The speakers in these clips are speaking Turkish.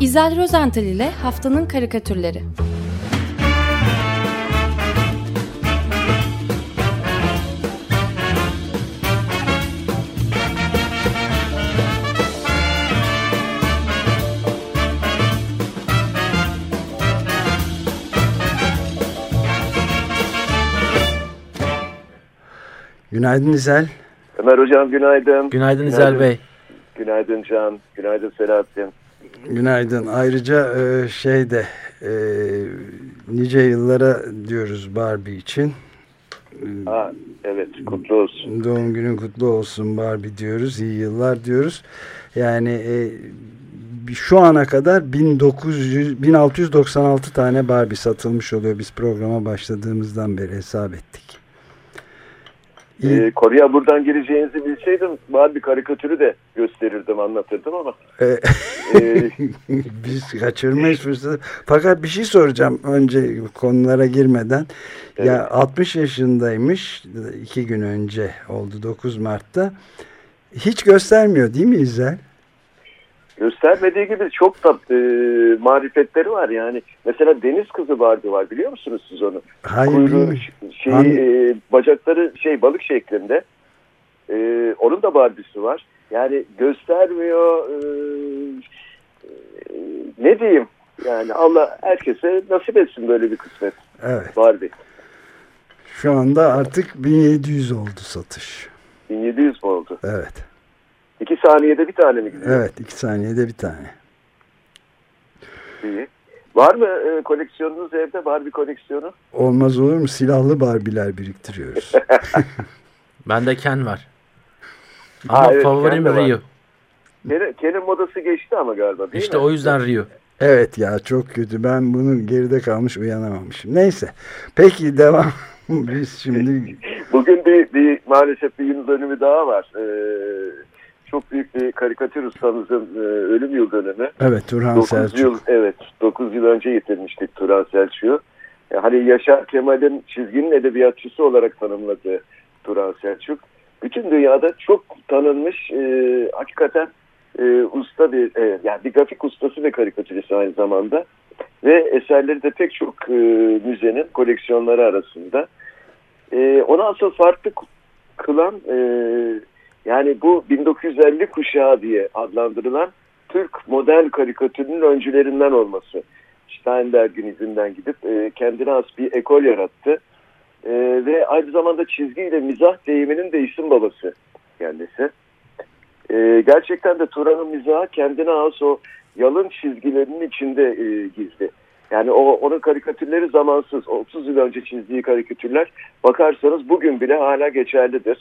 İzel Rozental ile Haftanın Karikatürleri Günaydın İzel. Ömer Hocam günaydın. Günaydın İzel Bey. Günaydın Can. Günaydın Selahattin. Günaydın. Ayrıca e, şey de e, nice yıllara diyoruz Barbie için. Ha, evet kutlu olsun. Doğum günün kutlu olsun Barbie diyoruz. İyi yıllar diyoruz. Yani e, şu ana kadar 1900 1696 tane Barbie satılmış oluyor. Biz programa başladığımızdan beri hesap ettik. Ee, Kore'ye buradan gireceğinizi bilseydim Barbie karikatürü de gösterirdim anlatırdım ama. E, ee, biz kaçırmayız fırsatı. Fakat bir şey soracağım önce konulara girmeden. Evet. Ya 60 yaşındaymış iki gün önce oldu 9 Mart'ta. Hiç göstermiyor değil mi İzel? Göstermediği gibi çok da e, marifetleri var yani. Mesela deniz kızı vardı var biliyor musunuz siz onu? Hayır Kuyruğu, şey, e, bacakları şey balık şeklinde. E, onun da barbisi var. Yani göstermiyor e, e, ne diyeyim yani Allah herkese nasip etsin böyle bir kısmet. Evet. Barbie. Şu anda artık 1700 oldu satış. 1700 mu oldu? Evet. İki saniyede bir tane mi gidiyor? Evet iki saniyede bir tane. İyi. Var mı e, koleksiyonunuz evde? Barbie koleksiyonu? Olmaz olur mu? Silahlı Barbiler biriktiriyoruz. Bende Ken var. Ama ha, evet, favorim Rio. Ken'in modası geçti ama galiba değil İşte mi? o yüzden Rio. Evet ya çok kötü. Ben bunun geride kalmış uyanamamışım. Neyse. Peki devam. Biz şimdi... Bugün bir, bir maalesef bir yıl dönümü daha var. Ee, çok büyük bir karikatür ustamızın e, ölüm yıl dönümü. Evet Turhan 9 Selçuk. Yıl, evet 9 yıl önce yitirmiştik Turhan Selçuk'u. E, hani Yaşar Kemal'in çizginin edebiyatçısı olarak tanımladığı Turhan Selçuk. Bütün dünyada çok tanınmış e, hakikaten e, usta bir e, yani bir grafik ustası ve karikatürist aynı zamanda. Ve eserleri de pek çok e, müzenin koleksiyonları arasında. E, onu asıl farklı kılan e, yani bu 1950 kuşağı diye adlandırılan Türk modern karikatürünün öncülerinden olması. Steinberg'in izinden gidip e, kendine has bir ekol yarattı. E, ve aynı zamanda çizgiyle mizah deyiminin de isim babası kendisi. E, gerçekten de Turan'ın mizahı kendine has o yalın çizgilerinin içinde e, gizli. Yani o onun karikatürleri zamansız. 30 yıl önce çizdiği karikatürler bakarsanız bugün bile hala geçerlidir.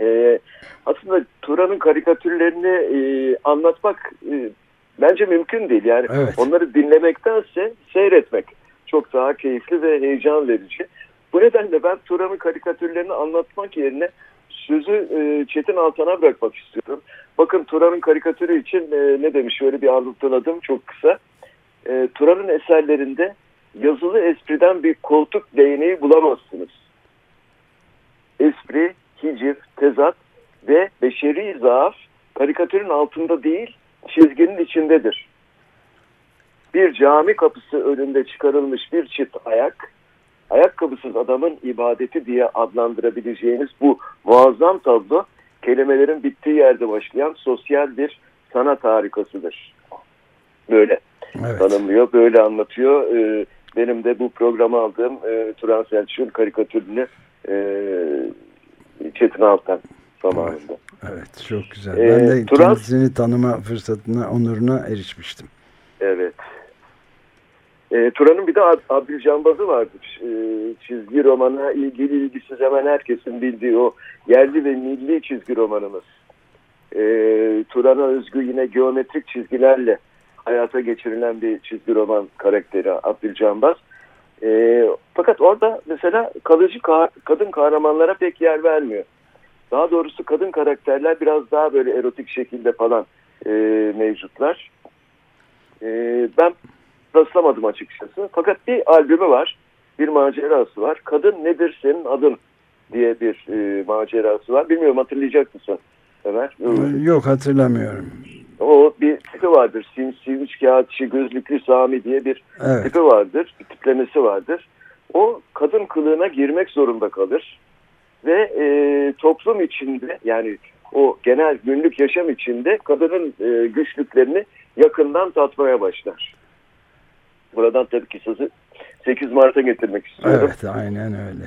E, aslında Turan'ın karikatürlerini e, anlatmak e, bence mümkün değil. Yani evet. onları dinlemektense seyretmek çok daha keyifli ve heyecan verici. Bu nedenle ben Turan'ın karikatürlerini anlatmak yerine sözü e, Çetin Altan'a bırakmak istiyorum. Bakın Turan'ın karikatürü için e, ne demiş şöyle bir anlatıladım çok kısa. E, Turan'ın eserlerinde yazılı espriden bir koltuk değneği bulamazsınız. Espri hiciv, tezat ve beşeri zaaf karikatürün altında değil çizginin içindedir. Bir cami kapısı önünde çıkarılmış bir çift ayak, ayakkabısız adamın ibadeti diye adlandırabileceğiniz bu muazzam tablo kelimelerin bittiği yerde başlayan sosyal bir sanat harikasıdır. Böyle evet. tanımlıyor, böyle anlatıyor. Ee, benim de bu programa aldığım e, Turan Selçuk'un karikatürünü e, Çetin Altan zamanında. Evet çok güzel. Ee, ben de Turan, kendisini tanıma fırsatına, onuruna erişmiştim. Evet. E, Turan'ın bir de Abdül Canbaz'ı vardır. E, çizgi romana ilgili ilgisiz hemen herkesin bildiği o yerli ve milli çizgi romanımız. E, Turan'a özgü yine geometrik çizgilerle hayata geçirilen bir çizgi roman karakteri Abdül Canbaz. E, fakat orada mesela kalıcı ka kadın kahramanlara pek yer vermiyor. Daha doğrusu kadın karakterler biraz daha böyle erotik şekilde falan e, mevcutlar. E, ben rastlamadım açıkçası. Fakat bir albümü var. Bir macerası var. Kadın nedir senin adın diye bir e, macerası var. Bilmiyorum hatırlayacak mısın Ömer? Yok hatırlamıyorum. O bir tipi vardır. Sinsi, üç kağıtçı, gözlüklü Sami diye bir evet. tipi vardır. Bir tiplemesi vardır. O kadın kılığına girmek zorunda kalır. Ve e, toplum içinde yani o genel günlük yaşam içinde kadının e, güçlüklerini yakından tatmaya başlar. Buradan tabii ki sözü 8 Mart'a getirmek istiyorum. Evet aynen öyle.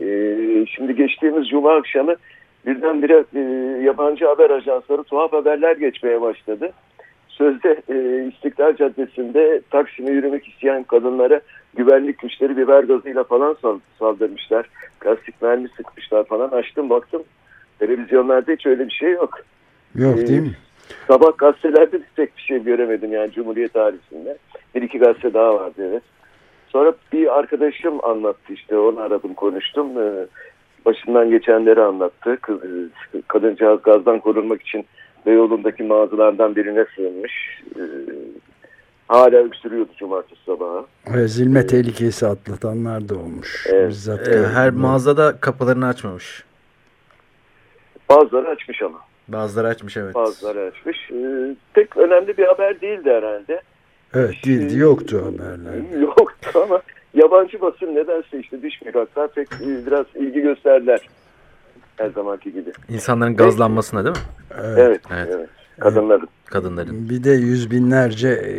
ee, şimdi geçtiğimiz Cuma akşamı birdenbire e, yabancı haber ajansları tuhaf haberler geçmeye başladı. Sözde e, İstiklal Caddesi'nde Taksim'e yürümek isteyen kadınlara güvenlik güçleri biber gazıyla falan saldırmışlar. Plastik mermi sıkmışlar falan. Açtım baktım televizyonlarda hiç öyle bir şey yok. Yok ee, değil mi? Sabah gazetelerde de pek bir şey göremedim yani Cumhuriyet tarihinde. Bir iki gazete daha vardı evet. Sonra bir arkadaşım anlattı işte onu aradım konuştum. Ee, başından geçenleri anlattı. E, kadıncağız gazdan korunmak için Beyoğlu'ndaki mağazalardan birine sığınmış. Ee, hala öksürüyordu cumartesi sabahı. Ve zilme ee, tehlikesi atlatanlar da olmuş. Evet. Bizzat ee, her mağazada kapılarını açmamış. Bazıları açmış ama. Bazıları açmış evet. Bazıları açmış. Ee, pek önemli bir haber değildi herhalde. Evet değildi. Yoktu haberler. Yoktu ama yabancı basın nedense işte dış mihraklar pek e, biraz ilgi gösterdiler. Her zamanki gibi. İnsanların gazlanmasına değil mi? Evet. Evet. evet. evet. Kadınların. Kadınların. Bir de yüz binlerce e,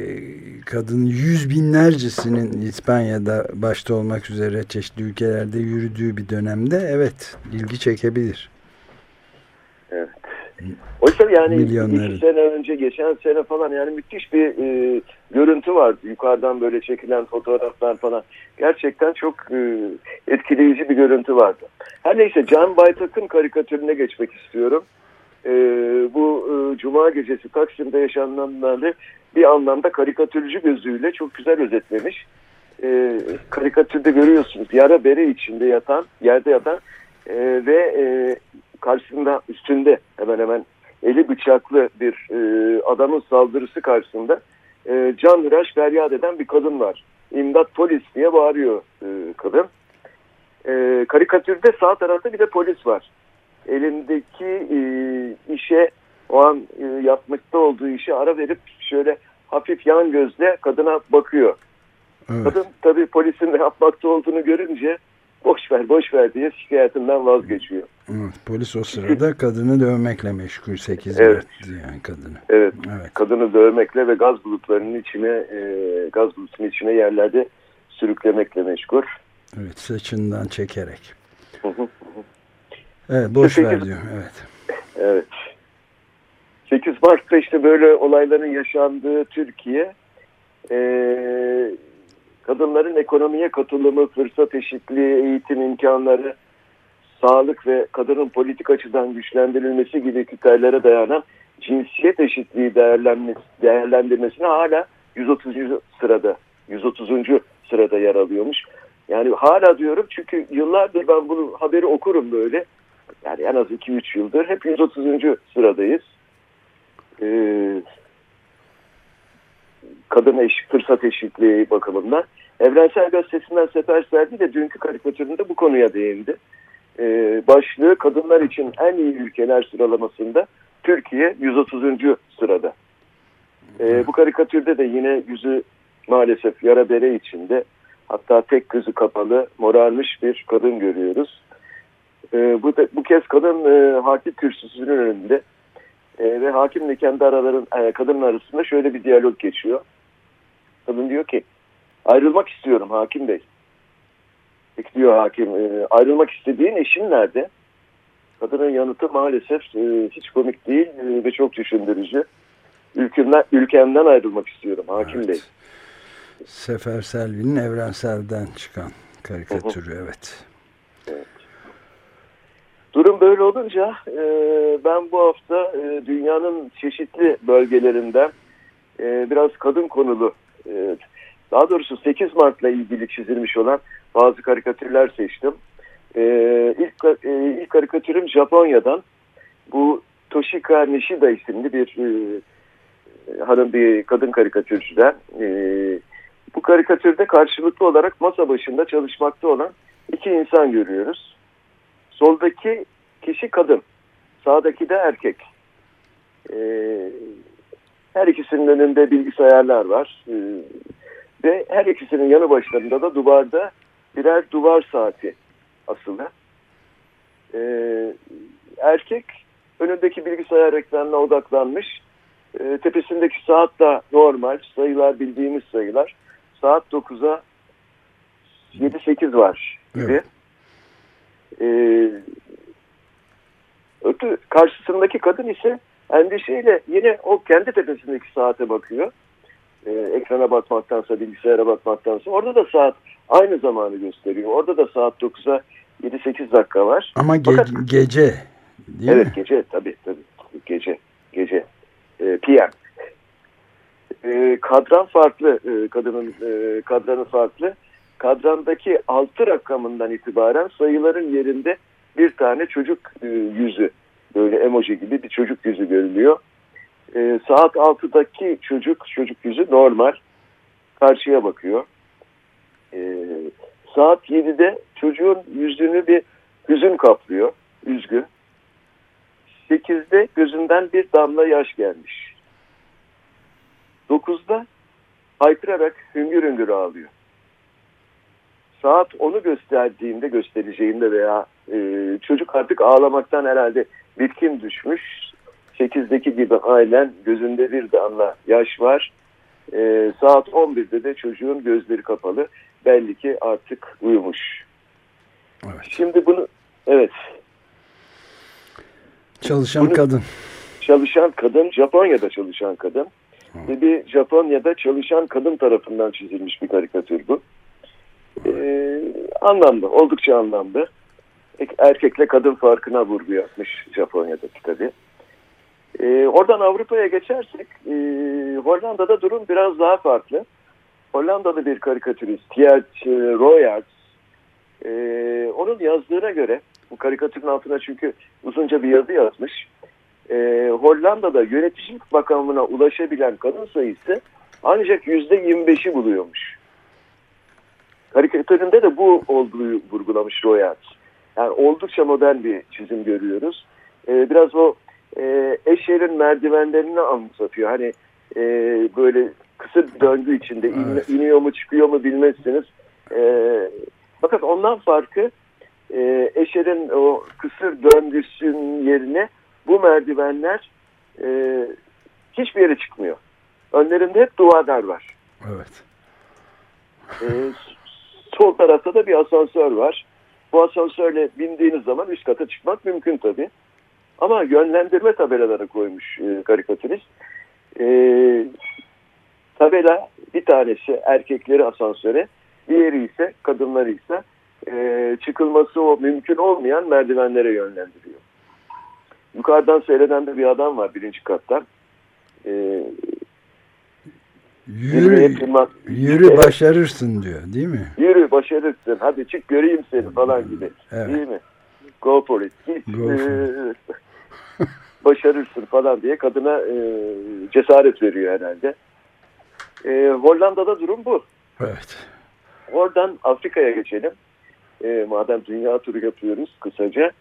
kadın yüz binlercesinin İspanya'da başta olmak üzere çeşitli ülkelerde yürüdüğü bir dönemde evet ilgi çekebilir. Oysa yani iki sene önce, geçen sene falan yani müthiş bir e, görüntü vardı. Yukarıdan böyle çekilen fotoğraflar falan. Gerçekten çok e, etkileyici bir görüntü vardı. Her neyse Can Baytak'ın karikatürüne geçmek istiyorum. E, bu e, Cuma gecesi Taksim'de yaşananları bir anlamda karikatürcü gözüyle çok güzel özetlemiş. E, karikatürde görüyorsunuz yara bere içinde yatan, yerde yatan e, ve e, karşısında üstünde hemen hemen eli bıçaklı bir e, adamın saldırısı karşısında e, can hıraş feryat eden bir kadın var. İmdat polis diye bağırıyor e, kadın. E, karikatürde sağ tarafta bir de polis var. Elindeki e, işe o an e, yapmakta olduğu işe ara verip şöyle hafif yan gözle kadına bakıyor. Evet. Kadın tabii polisin ne yapmakta olduğunu görünce boş ver boş ver diye şikayetinden vazgeçiyor. Evet, polis o sırada kadını dövmekle meşgul 8 evet. yani kadını. Evet, evet. Kadını dövmekle ve gaz bulutlarının içine e, gaz bulutunun içine yerlerde sürüklemekle meşgul. Evet, saçından çekerek. evet, boş 8, ver diyor. Evet. Evet. 8 Mart'ta işte böyle olayların yaşandığı Türkiye e, kadınların ekonomiye katılımı, fırsat eşitliği, eğitim imkanları, sağlık ve kadının politik açıdan güçlendirilmesi gibi kriterlere dayanan cinsiyet eşitliği değerlendirmesine hala 130. sırada 130. sırada yer alıyormuş. Yani hala diyorum çünkü yıllardır ben bunu haberi okurum böyle. Yani en az 2-3 yıldır hep 130. sıradayız. Ee, kadın eş, fırsat eşitliği bakımından. Evrensel Gazetesi'nden Sefer Serdi de dünkü karikatüründe bu konuya değindi. Ee, başlığı kadınlar için en iyi ülkeler sıralamasında Türkiye 130. sırada. Ee, bu karikatürde de yine yüzü maalesef yara bere içinde hatta tek gözü kapalı morarmış bir kadın görüyoruz. Ee, bu, bu kez kadın e, hakim kürsüsünün önünde e, ve hakimle kendi araların e, kadının arasında şöyle bir diyalog geçiyor. Kadın diyor ki ayrılmak istiyorum hakim bey. Peki diyor hakim e, ayrılmak istediğin eşin nerede? Kadının yanıtı maalesef e, hiç komik değil e, ve çok düşündürücü. Ülkemden, ülkemden ayrılmak istiyorum hakim evet. bey. Sefer Selvi'nin evrenselden çıkan karikatürü evet. evet. Böyle olunca e, ben bu hafta e, dünyanın çeşitli bölgelerinden e, biraz kadın konulu e, daha doğrusu 8 Mart'la ilgili çizilmiş olan bazı karikatürler seçtim. Ee, ilk, e, ilk karikatürüm Japonya'dan. Bu Toshika Nishida isimli bir e, hanım bir kadın karikatürcüden. E, bu karikatürde karşılıklı olarak masa başında çalışmakta olan iki insan görüyoruz. Soldaki kişi kadın, sağdaki de erkek. E, Her ikisinin önünde bilgisayarlar var. E, ve her ikisinin yanı başlarında da duvarda birer duvar saati asılı. E, erkek önündeki bilgisayar ekranına odaklanmış. E, tepesindeki saat da normal sayılar bildiğimiz sayılar. Saat 9'a 7-8 var gibi. Evet. Ee, ötü karşısındaki kadın ise endişeyle yine o kendi tepesindeki saate bakıyor. Ee, ekrana bakmaktansa, bilgisayara bakmaktansa. Orada da saat aynı zamanı gösteriyor. Orada da saat 9'a 7-8 dakika var. Ama ge Fakat, gece değil evet, mi? gece tabii tabii. Gece. Gece. Ee, PM. Ee, kadran farklı. Ee, kadının e, kadranı farklı kadrandaki altı rakamından itibaren sayıların yerinde bir tane çocuk e, yüzü böyle emoji gibi bir çocuk yüzü görülüyor. E, saat 6'daki çocuk çocuk yüzü normal karşıya bakıyor. E, saat 7'de çocuğun yüzünü bir hüzün kaplıyor. Üzgün. 8'de gözünden bir damla yaş gelmiş. 9'da haykırarak hüngür hüngür ağlıyor saat onu gösterdiğinde göstereceğinde veya e, çocuk artık ağlamaktan herhalde bitkin düşmüş. 8'deki gibi ailen gözünde bir damla yaş var. E, saat 11'de de çocuğun gözleri kapalı. Belli ki artık uyumuş. Evet. Şimdi bunu evet. Çalışan bunu, kadın. Çalışan kadın, Japonya'da çalışan kadın. Ve bir Japonya'da çalışan kadın tarafından çizilmiş bir karikatür bu e, anlamlı, oldukça anlamlı. Erkekle kadın farkına vurgu yapmış Japonya'daki tabii. E, oradan Avrupa'ya geçersek e, Hollanda'da durum biraz daha farklı. Hollandalı bir karikatürist Thiert Royards e, onun yazdığına göre bu karikatürün altına çünkü uzunca bir yazı yazmış. E, Hollanda'da yönetici makamına ulaşabilen kadın sayısı ancak yüzde 25'i buluyormuş. Karikatüründe de bu olduğu vurgulamış Royals. Yani oldukça modern bir çizim görüyoruz. Ee, biraz o e, Eşer'in merdivenlerini anlatıyor. Hani e, böyle kısa bir döngü içinde evet. in, iniyor mu çıkıyor mu bilmezsiniz. E, fakat ondan farkı e, Eşer'in o kısır döngüsünün yerine bu merdivenler e, hiçbir yere çıkmıyor. Önlerinde hep duvarlar var. Evet. E, Sol tarafta da bir asansör var. Bu asansörle bindiğiniz zaman üst kata çıkmak mümkün tabii. Ama yönlendirme tabelaları koymuş e, karikatürist. E, tabela bir tanesi erkekleri asansöre, diğeri ise kadınları ise e, çıkılması o mümkün olmayan merdivenlere yönlendiriyor. Yukarıdan seyreden de bir adam var birinci kattan. E, Yürü, yürü başarırsın diyor değil mi? Yürü başarırsın hadi çık göreyim seni falan gibi evet. değil mi? Go for it git Go for başarırsın falan diye kadına e, cesaret veriyor herhalde. E, Hollanda'da durum bu. Evet. Oradan Afrika'ya geçelim. E, madem dünya turu yapıyoruz kısaca.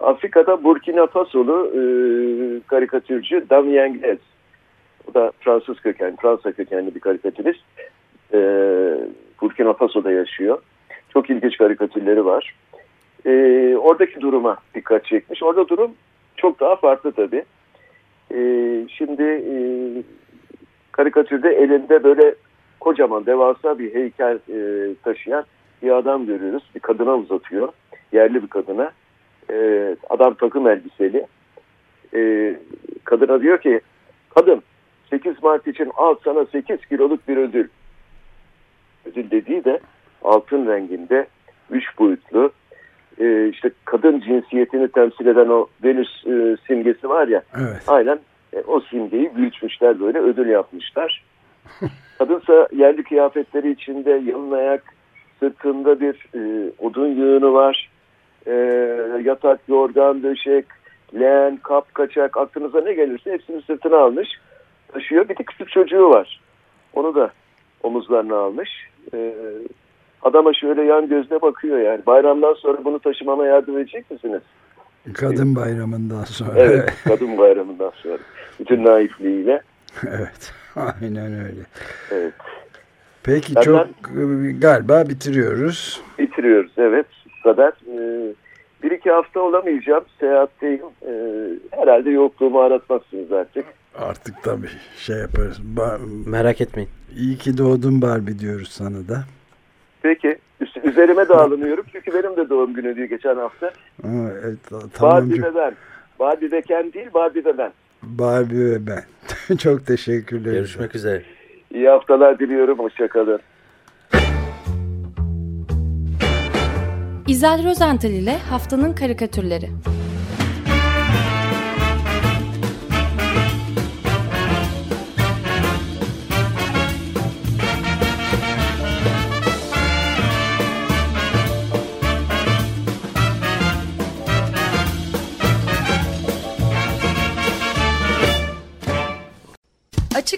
Afrika'da Burkina Faso'lu e, karikatürcü Damien Gles o da Fransız kökenli, Fransa kökenli bir karikatürist. E, Burkina Faso'da yaşıyor. Çok ilginç karikatürleri var. E, oradaki duruma dikkat çekmiş. Orada durum çok daha farklı tabii. E, şimdi e, karikatürde elinde böyle kocaman devasa bir heykel e, taşıyan bir adam görüyoruz. Bir kadına uzatıyor. Yerli bir kadına. E, adam takım elbiseli. E, kadına diyor ki kadın 8 Mart için al sana 8 kiloluk bir ödül. Ödül dediği de altın renginde, üç boyutlu, e, işte kadın cinsiyetini temsil eden o Venüs e, simgesi var ya, evet. aynen e, o simgeyi büyütmüşler böyle ödül yapmışlar. Kadınsa yerli kıyafetleri içinde yalın ayak, sırtında bir e, odun yığını var. E, yatak, yorgan, döşek, leğen, kap, kaçak aklınıza ne gelirse hepsini sırtına almış taşıyor. Bir de küçük çocuğu var. Onu da omuzlarına almış. Ee, adama şöyle yan gözle bakıyor yani. Bayramdan sonra bunu taşımama yardım edecek misiniz? Kadın bayramından sonra. Evet, kadın bayramından sonra. Bütün naifliğiyle. evet. Aynen öyle. Evet. Peki Benden, çok galiba bitiriyoruz. Bitiriyoruz evet. Bu kadar. Ee, bir iki hafta olamayacağım. Seyahatteyim. Ee, herhalde yokluğumu aratmazsınız artık. Artık tabii şey yaparız. Ba Merak etmeyin. İyi ki doğdun Barbie diyoruz sana da. Peki. Üzerime dağılınıyorum çünkü benim de doğum günü diyor geçen hafta. Aa, evet, tamam. Barbie de ben. Barbie de Ken değil Barbie de ben. Barbie ve ben. Çok teşekkürler. Görüşmek üzere. İyi haftalar diliyorum. Hoşçakalın. İzel Rozental ile Haftanın Karikatürleri